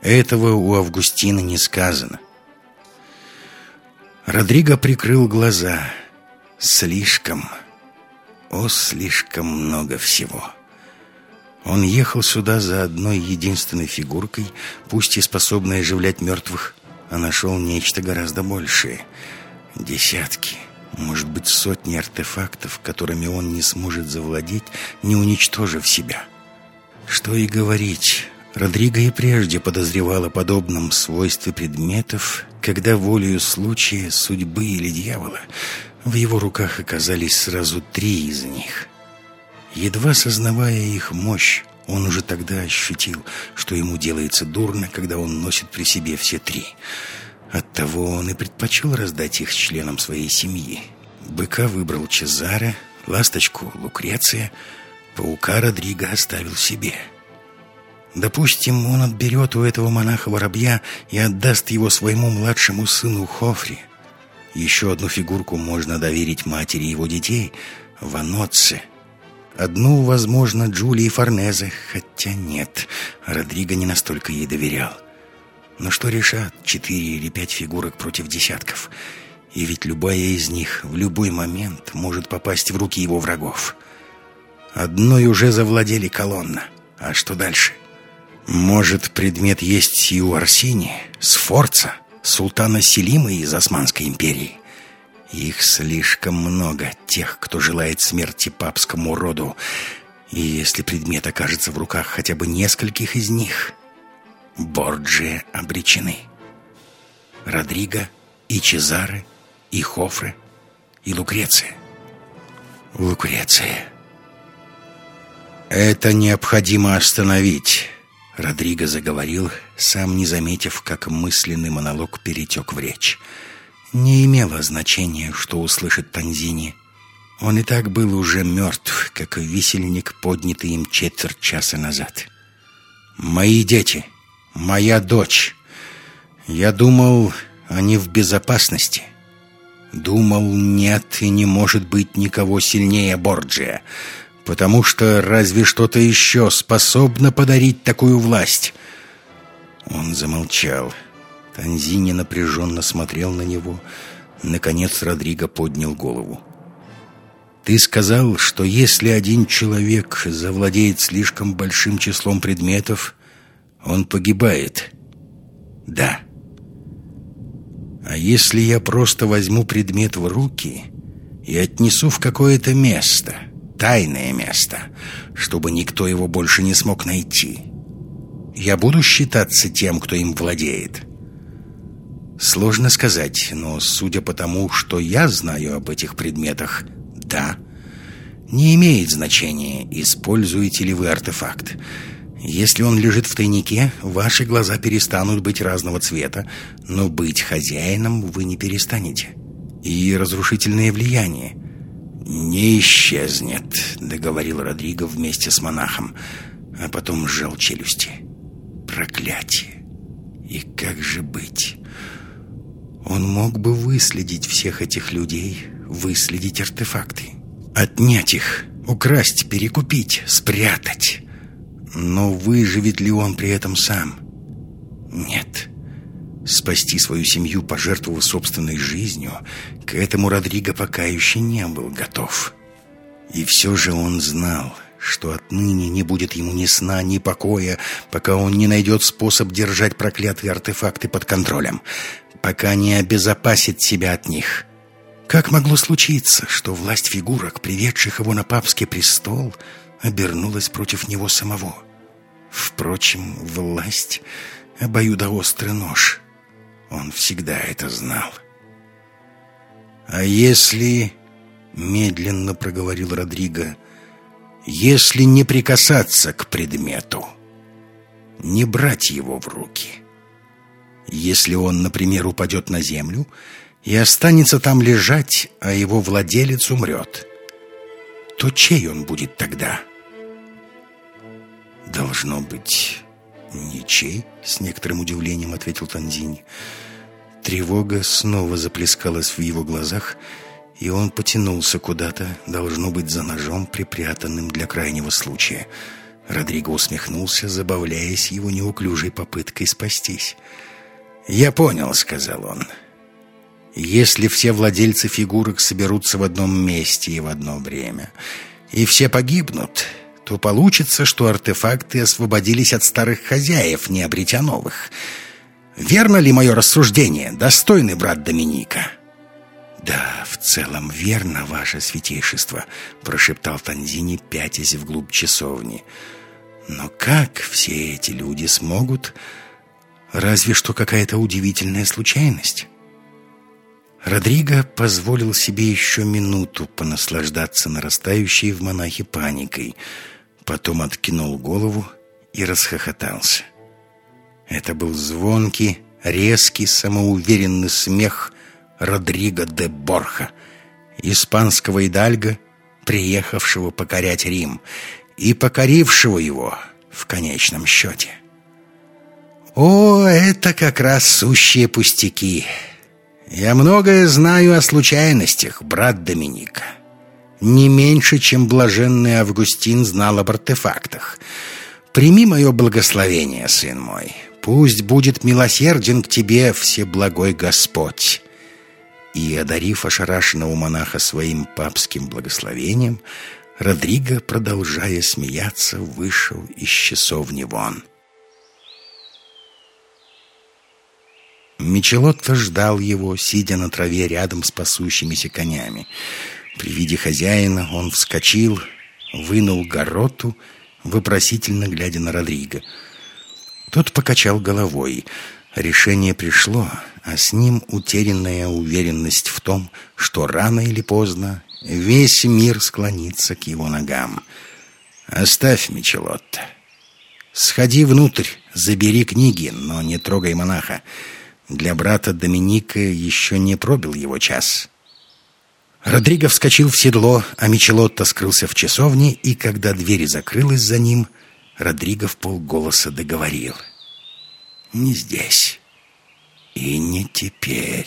Этого у Августина не сказано. Родриго прикрыл глаза. Слишком, о, слишком много всего. Он ехал сюда за одной единственной фигуркой, пусть и способной оживлять мертвых, а нашел нечто гораздо большее. Десятки, может быть, сотни артефактов, которыми он не сможет завладеть, не уничтожив себя. Что и говорить, Родриго и прежде подозревал о подобном свойстве предметов, когда волею случая, судьбы или дьявола в его руках оказались сразу три из них. Едва сознавая их мощь, он уже тогда ощутил, что ему делается дурно, когда он носит при себе все три. Оттого он и предпочел раздать их членам своей семьи. Быка выбрал Чезаре, ласточку — Лукреция, паука Родриго оставил себе — Допустим, он отберет у этого монаха-воробья и отдаст его своему младшему сыну Хофри. Еще одну фигурку можно доверить матери его детей, Ваноцци. Одну, возможно, Джулии Форнезе, хотя нет, Родриго не настолько ей доверял. Но что решат четыре или пять фигурок против десятков? И ведь любая из них в любой момент может попасть в руки его врагов. Одной уже завладели колонна. А что дальше? — может, предмет есть и у Арсини, Сфорца, султана Селима из Османской империи? Их слишком много, тех, кто желает смерти папскому роду. И если предмет окажется в руках хотя бы нескольких из них, Борджи обречены. Родриго и Чезаре, и Хофре, и Лукреция. Лукреция. Это необходимо остановить. Родриго заговорил, сам не заметив, как мысленный монолог перетек в речь. Не имело значения, что услышит Танзини. Он и так был уже мертв, как висельник, поднятый им четверть часа назад. «Мои дети, моя дочь. Я думал, они в безопасности. Думал, нет и не может быть никого сильнее Борджия» потому что разве что-то еще способно подарить такую власть?» Он замолчал. Танзини напряженно смотрел на него. Наконец Родриго поднял голову. «Ты сказал, что если один человек завладеет слишком большим числом предметов, он погибает?» «Да». «А если я просто возьму предмет в руки и отнесу в какое-то место?» Тайное место, чтобы никто его больше не смог найти. Я буду считаться тем, кто им владеет. Сложно сказать, но судя по тому, что я знаю об этих предметах, да. Не имеет значения, используете ли вы артефакт. Если он лежит в тайнике, ваши глаза перестанут быть разного цвета, но быть хозяином вы не перестанете. И разрушительное влияние – «Не исчезнет», — договорил Родриго вместе с монахом, а потом сжал челюсти. «Проклятие! И как же быть?» Он мог бы выследить всех этих людей, выследить артефакты, отнять их, украсть, перекупить, спрятать. Но выживет ли он при этом сам? Нет. Спасти свою семью, пожертвовав собственной жизнью, к этому Родриго пока еще не был готов. И все же он знал, что отныне не будет ему ни сна, ни покоя, пока он не найдет способ держать проклятые артефакты под контролем, пока не обезопасит себя от них. Как могло случиться, что власть фигурок, приведших его на папский престол, обернулась против него самого? Впрочем, власть — обоюдоострый нож — он всегда это знал. «А если...» — медленно проговорил Родриго. «Если не прикасаться к предмету, не брать его в руки. Если он, например, упадет на землю и останется там лежать, а его владелец умрет, то чей он будет тогда?» «Должно быть, «Ничей?» — с некоторым удивлением ответил Танзинь. Тревога снова заплескалась в его глазах, и он потянулся куда-то, должно быть, за ножом, припрятанным для крайнего случая. Родриго усмехнулся, забавляясь его неуклюжей попыткой спастись. «Я понял», — сказал он. «Если все владельцы фигурок соберутся в одном месте и в одно время, и все погибнут, то получится, что артефакты освободились от старых хозяев, не обретя новых. Верно ли мое рассуждение, достойный брат Доминика?» «Да, в целом верно, ваше святейшество», — прошептал Танзини, пятясь вглубь часовни. «Но как все эти люди смогут? Разве что какая-то удивительная случайность». Родриго позволил себе еще минуту понаслаждаться нарастающей в монахе паникой, потом откинул голову и расхохотался. Это был звонкий, резкий, самоуверенный смех Родриго де Борха, испанского идальга, приехавшего покорять Рим и покорившего его в конечном счете. О, это как раз сущие пустяки. Я многое знаю о случайностях, брат Доминика. Не меньше, чем блаженный Августин знал об артефактах. Прими мое благословение, сын мой. Пусть будет милосерден к тебе Всеблагой Господь и, одарив ошарашенного монаха своим папским благословением, Родриго, продолжая смеяться, вышел из часовни вон. Мичелотто ждал его, сидя на траве рядом с пасущимися конями. При виде хозяина он вскочил, вынул гороту, вопросительно глядя на Родриго. Тот покачал головой. Решение пришло, а с ним утерянная уверенность в том, что рано или поздно весь мир склонится к его ногам. «Оставь, Мичелотто. Сходи внутрь, забери книги, но не трогай монаха. Для брата Доминика еще не пробил его час». Родриго вскочил в седло, а Мичелотто скрылся в часовне, и когда дверь закрылась за ним, Родриго в полголоса договорил. «Не здесь». И не теперь.